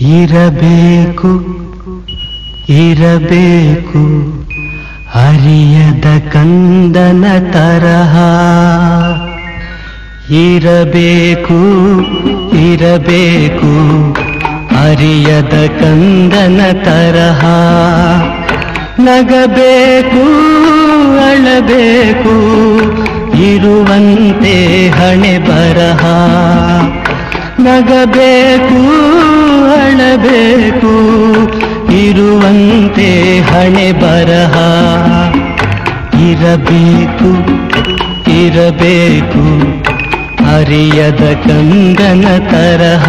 ಇರಬೇಕು ಇರಬೇಕು, ಅರಿಯದ ಕಂದನ ತರಹ. ಇರಬೇಕು ಇರಬೇಕು, ಅರಿಯದ ಕಂದನ ತರಹ. ನಗಬೇಕು, ಅಳಬೇಕು, ಇರುವಂತೆ ಹಣೆ ಬರಹ. ನಗಬೇಕು ಅಳಬೇಕು ಇರುವಂತೆ ಹಣೆ ಬರಹ. ಇರಬೇಕು ಇರಬೇಕು ಅರಿಯದ ಕಂದನ ತರಹ.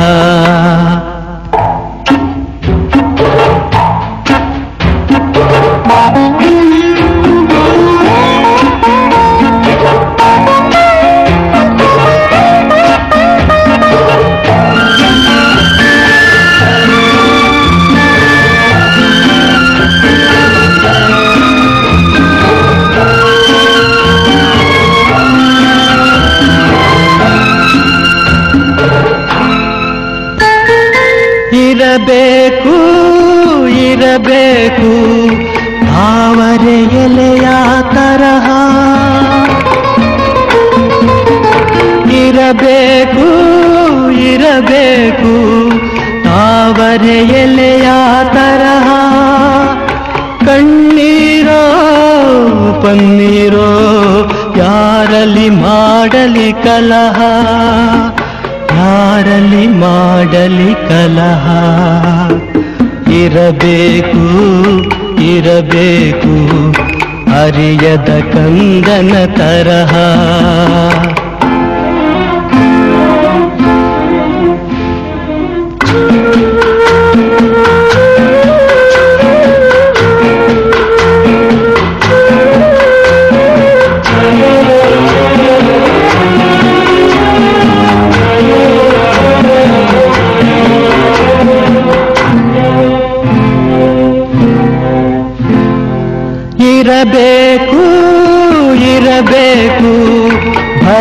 ಇರಬೇಕು ಇರಬೇಕು. ತಾವರೆ ಎಲೆಯ ತರಹ. ಇರಬೇಕು ಇರಬೇಕು. ತಾವರೆ ಎಲೆಯ ತರಹ. ಕಣ್ಣೀರೋ ಪನ್ನೀರೋ ಯಾರಲ್ಲಿ ಮಾಡಲಿ ಕಲಹ. ಯಾರಲ್ಲಿ ಮಾಡಲಿ ಕಲಹ. ಇರಬೇಕು ಇರಬೇಕು ಅರಿಯದ ಕಂದನ ತರಹ.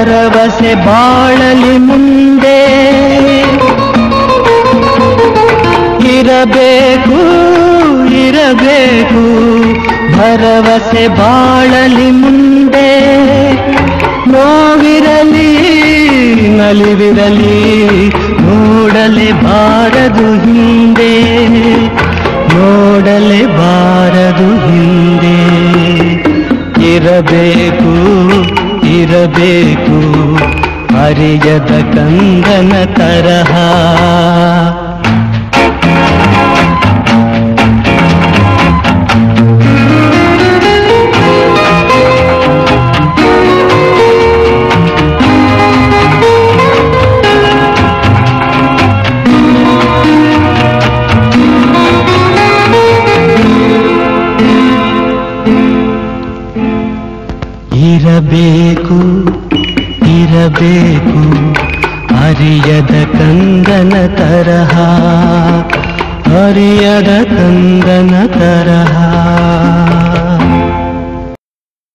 ಭರವಸೆ ಬಾಳಲಿ ಮುಂದೆ. ಇರಬೇಕು ಇರಬೇಕು, ಭರವಸೆ ಬಾಳಲಿ ಮುಂದೆ. ನೋವಿರಲಿ, ನಲಿವಿರಲಿ, ನೋಡಲೆ ಬಾರದು ಹಿಂದೆ. ನೋಡಲೆ ಬಾರದು ಹಿಂದೆ. ಇರಬೇಕು ಇರಬೇಕು ಅರಿಯದ ಕಂದನ ತರಹ ಇರಬೇಕು ಇರಬೇಕು. ಅರಿಯದ ಕಂದನ ತರಹ ಅರಿಯದ ಕಂದನ ತರಹ.